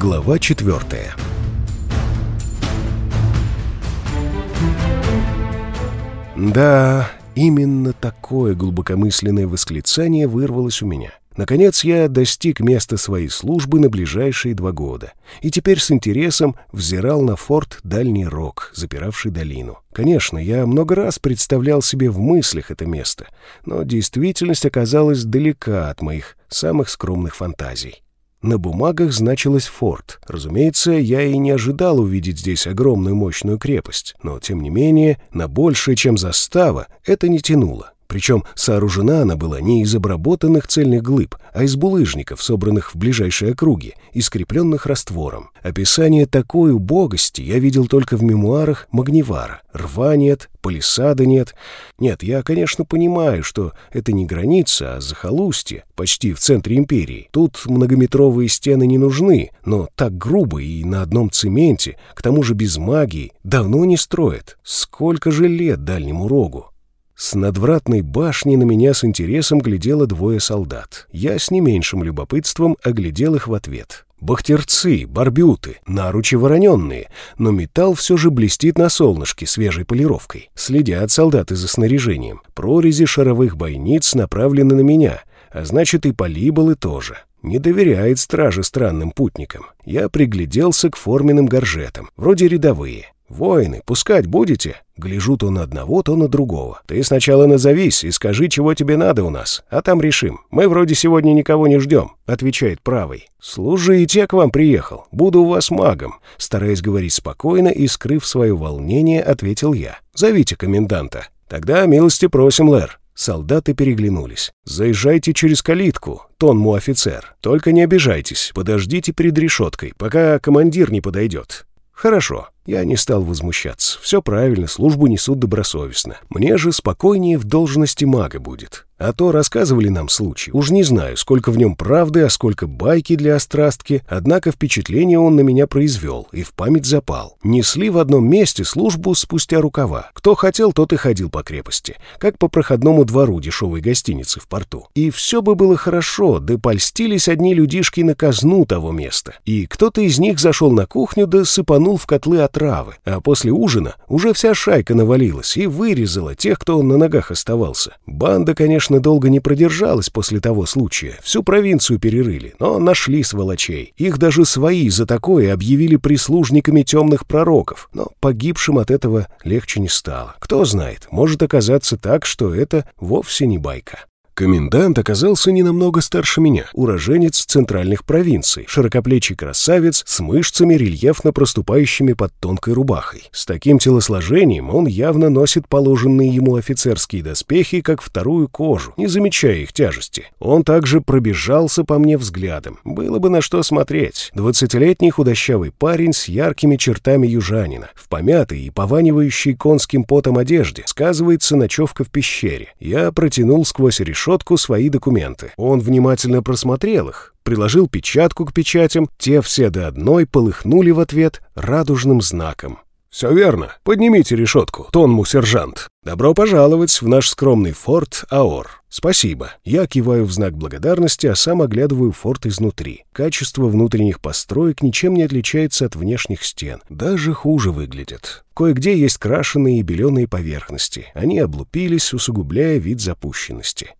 Глава четвертая. Да, именно такое глубокомысленное восклицание вырвалось у меня. Наконец я достиг места своей службы на ближайшие два года, и теперь с интересом взирал на форт Дальний Рог, запиравший долину. Конечно, я много раз представлял себе в мыслях это место, но действительность оказалась далека от моих самых скромных фантазий. На бумагах значилось «форт». Разумеется, я и не ожидал увидеть здесь огромную мощную крепость, но, тем не менее, на большее, чем застава, это не тянуло. Причем сооружена она была не из обработанных цельных глыб, а из булыжников, собранных в ближайшей округе и скрепленных раствором. Описание такой убогости я видел только в мемуарах Магнивара. Рва нет, палисада нет. Нет, я, конечно, понимаю, что это не граница, а захолустье, почти в центре империи. Тут многометровые стены не нужны, но так грубо и на одном цементе, к тому же без магии, давно не строят. Сколько же лет дальнему рогу? С надвратной башни на меня с интересом глядело двое солдат. Я с не меньшим любопытством оглядел их в ответ. Бахтерцы, барбюты, наручи вороненные, но металл все же блестит на солнышке свежей полировкой. Следят солдаты за снаряжением. Прорези шаровых бойниц направлены на меня, а значит и полиболы тоже. Не доверяет страже странным путникам. Я пригляделся к форменным горжетам, вроде рядовые. «Воины, пускать будете?» Гляжу то на одного, то на другого. «Ты сначала назовись и скажи, чего тебе надо у нас, а там решим. Мы вроде сегодня никого не ждем», — отвечает правый. «Служите, я к вам приехал. Буду у вас магом», — стараясь говорить спокойно и скрыв свое волнение, ответил я. «Зовите коменданта». «Тогда милости просим, Лэр». Солдаты переглянулись. «Заезжайте через калитку», — тон му офицер. «Только не обижайтесь, подождите перед решеткой, пока командир не подойдет». «Хорошо». Я не стал возмущаться. Все правильно, службу несут добросовестно. Мне же спокойнее в должности мага будет. А то рассказывали нам случай. Уж не знаю, сколько в нем правды, а сколько байки для острастки, однако впечатление он на меня произвел и в память запал. Несли в одном месте службу спустя рукава. Кто хотел, тот и ходил по крепости, как по проходному двору дешевой гостиницы в порту. И все бы было хорошо, да польстились одни людишки на казну того места. И кто-то из них зашел на кухню да сыпанул в котлы отравы. А после ужина уже вся шайка навалилась и вырезала тех, кто на ногах оставался. Банда, конечно, долго не продержалась после того случая. Всю провинцию перерыли, но нашли сволочей. Их даже свои за такое объявили прислужниками темных пророков. Но погибшим от этого легче не стало. Кто знает, может оказаться так, что это вовсе не байка. Комендант оказался не намного старше меня, уроженец центральных провинций, широкоплечий красавец с мышцами, рельефно проступающими под тонкой рубахой. С таким телосложением он явно носит положенные ему офицерские доспехи, как вторую кожу, не замечая их тяжести. Он также пробежался по мне взглядом. Было бы на что смотреть. Двадцатилетний худощавый парень с яркими чертами южанина, в помятой и пованивающей конским потом одежде, сказывается ночевка в пещере. Я протянул сквозь решетку решетку свои документы. Он внимательно просмотрел их, приложил печатку к печатям, те все до одной полыхнули в ответ радужным знаком. «Все верно. Поднимите решетку, тонму сержант. Добро пожаловать в наш скромный форт Аор. Спасибо. Я киваю в знак благодарности, а сам оглядываю форт изнутри. Качество внутренних построек ничем не отличается от внешних стен. Даже хуже выглядят. Кое-где есть крашеные и беленые поверхности. Они облупились, усугубляя вид запущенности.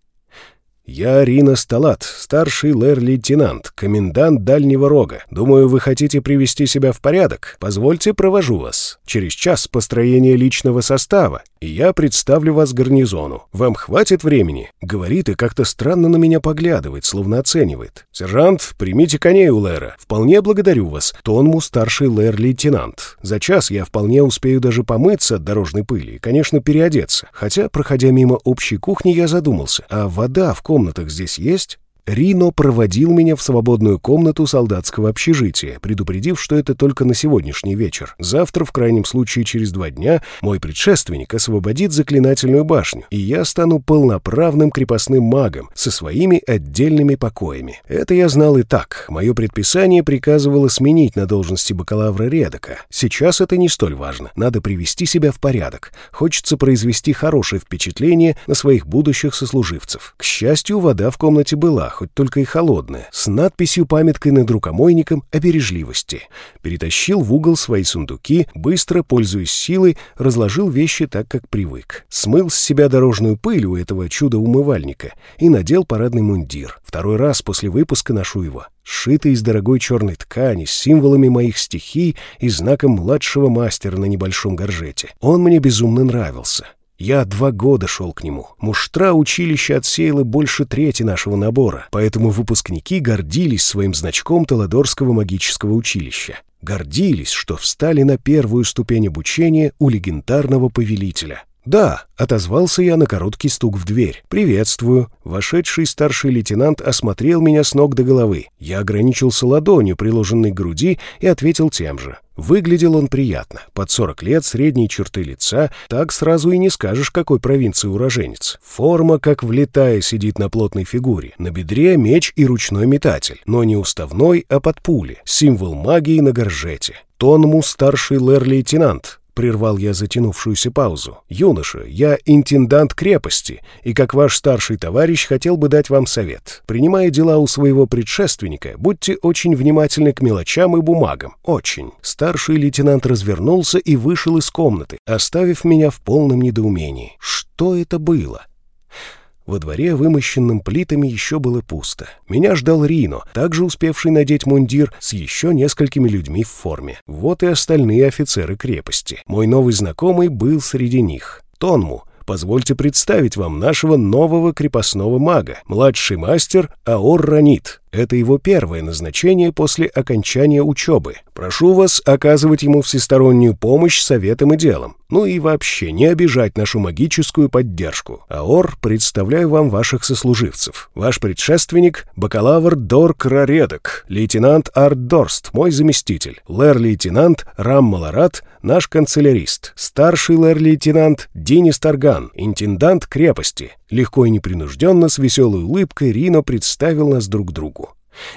«Я Рина Сталат, старший лэр-лейтенант, комендант Дальнего Рога. Думаю, вы хотите привести себя в порядок. Позвольте, провожу вас. Через час построения личного состава и я представлю вас гарнизону. Вам хватит времени?» Говорит и как-то странно на меня поглядывает, словно оценивает. «Сержант, примите коней у Лэра. Вполне благодарю вас. Тонму старший Лэр-лейтенант. За час я вполне успею даже помыться от дорожной пыли и, конечно, переодеться. Хотя, проходя мимо общей кухни, я задумался, а вода в комнатах здесь есть?» Рино проводил меня в свободную комнату солдатского общежития, предупредив, что это только на сегодняшний вечер. Завтра, в крайнем случае через два дня, мой предшественник освободит заклинательную башню, и я стану полноправным крепостным магом со своими отдельными покоями. Это я знал и так. Мое предписание приказывало сменить на должности бакалавра Редока. Сейчас это не столь важно. Надо привести себя в порядок. Хочется произвести хорошее впечатление на своих будущих сослуживцев. К счастью, вода в комнате была, хоть только и холодное, с надписью-памяткой над рукомойником о бережливости. Перетащил в угол свои сундуки, быстро, пользуясь силой, разложил вещи так, как привык. Смыл с себя дорожную пыль у этого чуда-умывальника и надел парадный мундир. Второй раз после выпуска ношу его. Сшитый из дорогой черной ткани, с символами моих стихий и знаком младшего мастера на небольшом горжете. Он мне безумно нравился. Я два года шел к нему. Муштра училища отсеяло больше трети нашего набора, поэтому выпускники гордились своим значком Таладорского магического училища. Гордились, что встали на первую ступень обучения у легендарного повелителя. «Да», — отозвался я на короткий стук в дверь. «Приветствую». Вошедший старший лейтенант осмотрел меня с ног до головы. Я ограничился ладонью, приложенной к груди, и ответил тем же. Выглядел он приятно. Под 40 лет, средней черты лица, так сразу и не скажешь, какой провинции уроженец. Форма, как влетая, сидит на плотной фигуре. На бедре меч и ручной метатель. Но не уставной, а под пули. Символ магии на горжете. Тонму старший лэр-лейтенант прервал я затянувшуюся паузу. «Юноша, я интендант крепости, и как ваш старший товарищ хотел бы дать вам совет. Принимая дела у своего предшественника, будьте очень внимательны к мелочам и бумагам. Очень». Старший лейтенант развернулся и вышел из комнаты, оставив меня в полном недоумении. Что это было? Во дворе, вымощенным плитами, еще было пусто. Меня ждал Рино, также успевший надеть мундир с еще несколькими людьми в форме. Вот и остальные офицеры крепости. Мой новый знакомый был среди них. Тонму, позвольте представить вам нашего нового крепостного мага, младший мастер Аор Ранит. Это его первое назначение после окончания учебы. Прошу вас оказывать ему всестороннюю помощь советом и делом. Ну и вообще не обижать нашу магическую поддержку. Аор, представляю вам ваших сослуживцев. Ваш предшественник – бакалавр Дорк Раредок, лейтенант Арт Дорст, мой заместитель, лэр-лейтенант Рам Маларат, наш канцелярист, старший лэр-лейтенант Денис Тарган, интендант крепости. Легко и непринужденно, с веселой улыбкой Рино представил нас друг другу.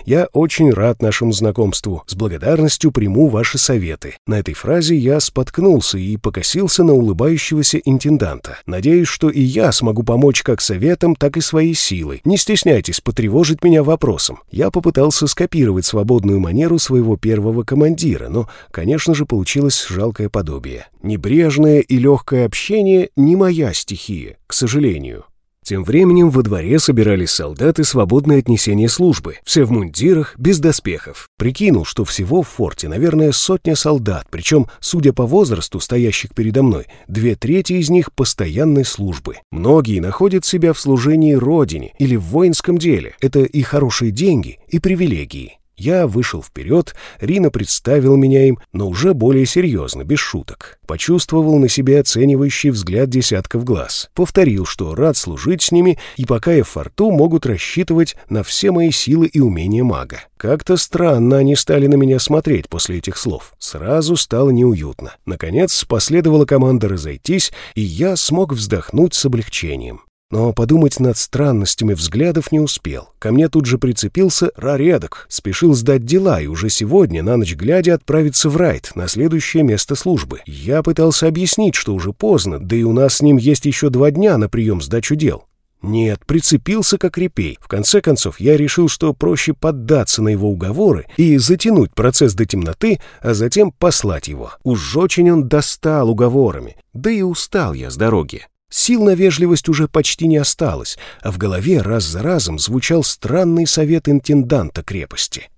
Я очень рад нашему знакомству. С благодарностью приму ваши советы. На этой фразе я споткнулся и покосился на улыбающегося интенданта. Надеюсь, что и я смогу помочь как советом, так и своей силой. Не стесняйтесь потревожить меня вопросом. Я попытался скопировать свободную манеру своего первого командира, но, конечно же, получилось жалкое подобие. Небрежное и легкое общение не моя стихия, к сожалению. Тем временем во дворе собирались солдаты свободное отнесение службы, все в мундирах, без доспехов. Прикинул, что всего в форте, наверное, сотня солдат, причем, судя по возрасту стоящих передо мной, две трети из них постоянной службы. Многие находят себя в служении родине или в воинском деле. Это и хорошие деньги, и привилегии. Я вышел вперед, Рина представил меня им, но уже более серьезно, без шуток. Почувствовал на себе оценивающий взгляд десятков глаз. Повторил, что рад служить с ними, и пока я в форту, могут рассчитывать на все мои силы и умения мага. Как-то странно они стали на меня смотреть после этих слов. Сразу стало неуютно. Наконец последовала команда разойтись, и я смог вздохнуть с облегчением. Но подумать над странностями взглядов не успел. Ко мне тут же прицепился Раредок, спешил сдать дела и уже сегодня, на ночь глядя, отправиться в Райт, на следующее место службы. Я пытался объяснить, что уже поздно, да и у нас с ним есть еще два дня на прием сдачу дел. Нет, прицепился как репей. В конце концов, я решил, что проще поддаться на его уговоры и затянуть процесс до темноты, а затем послать его. Уж очень он достал уговорами. Да и устал я с дороги. Сил на вежливость уже почти не осталось, а в голове раз за разом звучал странный совет интенданта крепости.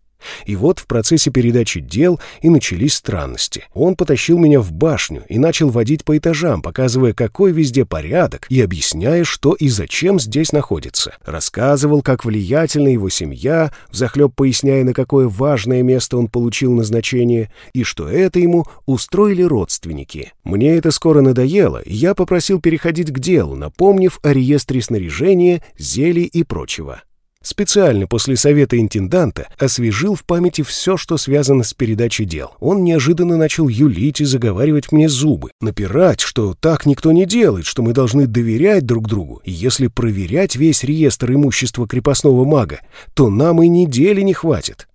И вот в процессе передачи дел и начались странности. Он потащил меня в башню и начал водить по этажам, показывая, какой везде порядок, и объясняя, что и зачем здесь находится. Рассказывал, как влиятельна его семья, взахлеб поясняя, на какое важное место он получил назначение, и что это ему устроили родственники. Мне это скоро надоело, и я попросил переходить к делу, напомнив о реестре снаряжения, зелий и прочего. Специально после совета интенданта освежил в памяти все, что связано с передачей дел. Он неожиданно начал юлить и заговаривать мне зубы, напирать, что так никто не делает, что мы должны доверять друг другу, и если проверять весь реестр имущества крепостного мага, то нам и недели не хватит.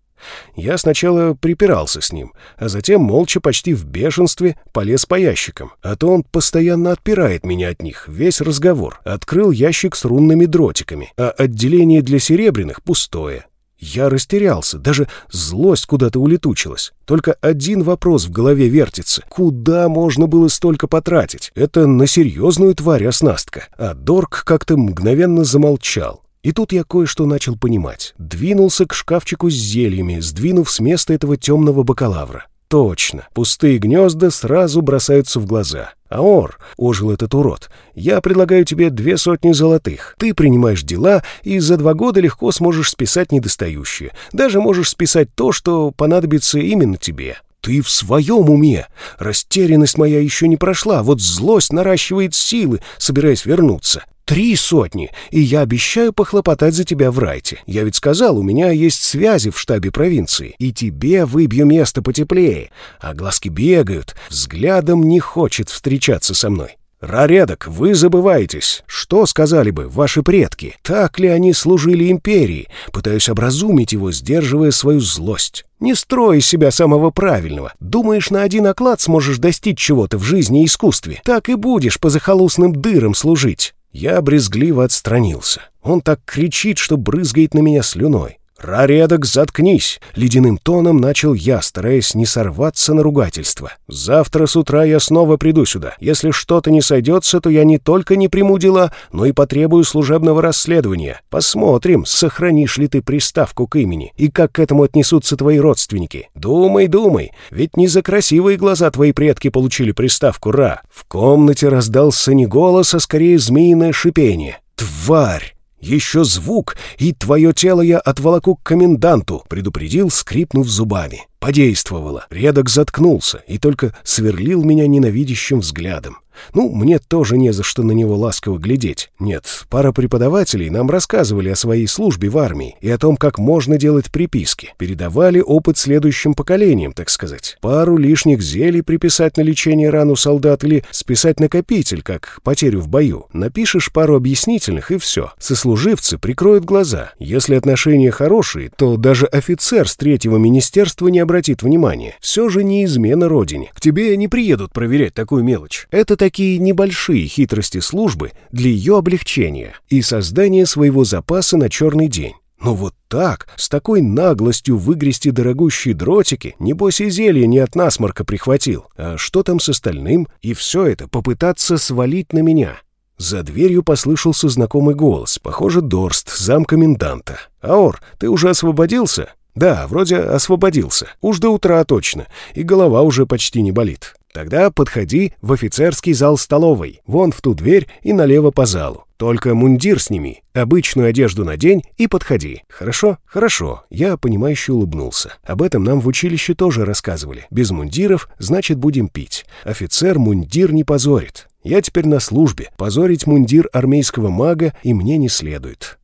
Я сначала припирался с ним, а затем молча почти в бешенстве полез по ящикам. А то он постоянно отпирает меня от них, весь разговор. Открыл ящик с рунными дротиками, а отделение для серебряных пустое. Я растерялся, даже злость куда-то улетучилась. Только один вопрос в голове вертится. Куда можно было столько потратить? Это на серьезную тварь оснастка. А Дорк как-то мгновенно замолчал. И тут я кое-что начал понимать. Двинулся к шкафчику с зельями, сдвинув с места этого темного бакалавра. Точно, пустые гнезда сразу бросаются в глаза. «Аор», — ожил этот урод, — «я предлагаю тебе две сотни золотых. Ты принимаешь дела, и за два года легко сможешь списать недостающие. Даже можешь списать то, что понадобится именно тебе». «Ты в своем уме? Растерянность моя еще не прошла, вот злость наращивает силы, собираясь вернуться. Три сотни, и я обещаю похлопотать за тебя в райте. Я ведь сказал, у меня есть связи в штабе провинции, и тебе выбью место потеплее. А глазки бегают, взглядом не хочет встречаться со мной. «Раредок, вы забываетесь. Что сказали бы ваши предки? Так ли они служили империи? Пытаюсь образумить его, сдерживая свою злость. Не строй из себя самого правильного. Думаешь, на один оклад сможешь достичь чего-то в жизни и искусстве? Так и будешь по захолустным дырам служить. Я брезгливо отстранился. Он так кричит, что брызгает на меня слюной. «Раредок, заткнись!» — ледяным тоном начал я, стараясь не сорваться на ругательство. «Завтра с утра я снова приду сюда. Если что-то не сойдется, то я не только не приму дела, но и потребую служебного расследования. Посмотрим, сохранишь ли ты приставку к имени и как к этому отнесутся твои родственники. Думай, думай, ведь не за красивые глаза твои предки получили приставку «Ра». В комнате раздался не голос, а скорее змеиное шипение. «Тварь!» «Еще звук, и твое тело я отволоку к коменданту», — предупредил, скрипнув зубами. Подействовало. Редок заткнулся и только сверлил меня ненавидящим взглядом. Ну, мне тоже не за что на него ласково глядеть. Нет, пара преподавателей нам рассказывали о своей службе в армии и о том, как можно делать приписки. Передавали опыт следующим поколениям, так сказать. Пару лишних зелий приписать на лечение рану солдат или списать накопитель, как потерю в бою. Напишешь пару объяснительных и все. Сослуживцы прикроют глаза. Если отношения хорошие, то даже офицер с третьего министерства не обратит внимания. Все же не измена родине. К тебе не приедут проверять такую мелочь. Это такие небольшие хитрости службы для ее облегчения и создания своего запаса на черный день. Но вот так, с такой наглостью выгрести дорогущие дротики, небось и зелье не от насморка прихватил. А что там с остальным? И все это попытаться свалить на меня. За дверью послышался знакомый голос, похоже, Дорст, зам коменданта. «Аор, ты уже освободился?» «Да, вроде освободился. Уж до утра точно. И голова уже почти не болит. Тогда подходи в офицерский зал столовой, вон в ту дверь и налево по залу. Только мундир сними, обычную одежду надень и подходи. Хорошо? Хорошо. Я, понимающе улыбнулся. Об этом нам в училище тоже рассказывали. Без мундиров, значит, будем пить. Офицер мундир не позорит. Я теперь на службе. Позорить мундир армейского мага и мне не следует.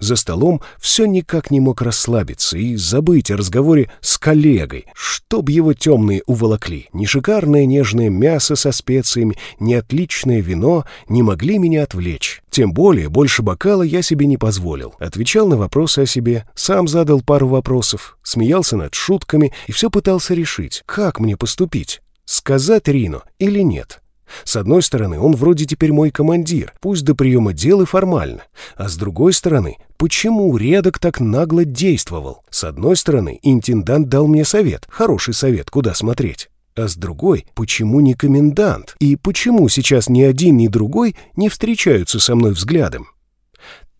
За столом все никак не мог расслабиться и забыть о разговоре с коллегой, чтоб его темные уволокли. Ни шикарное нежное мясо со специями, ни отличное вино не могли меня отвлечь. Тем более, больше бокала я себе не позволил. Отвечал на вопросы о себе, сам задал пару вопросов, смеялся над шутками и все пытался решить, как мне поступить. Сказать Рино или нет? С одной стороны, он вроде теперь мой командир, пусть до приема дел и формально. А с другой стороны, почему Редок так нагло действовал? С одной стороны, интендант дал мне совет, хороший совет, куда смотреть. А с другой, почему не комендант? И почему сейчас ни один, ни другой не встречаются со мной взглядом?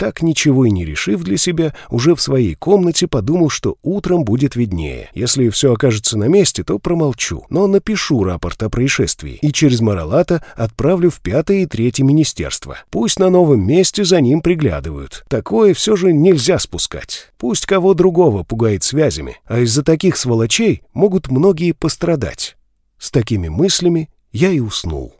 Так ничего и не решив для себя, уже в своей комнате подумал, что утром будет виднее. Если все окажется на месте, то промолчу, но напишу рапорт о происшествии и через Маралата отправлю в пятое и третье министерство. Пусть на новом месте за ним приглядывают. Такое все же нельзя спускать. Пусть кого другого пугает связями, а из-за таких сволочей могут многие пострадать. С такими мыслями я и уснул.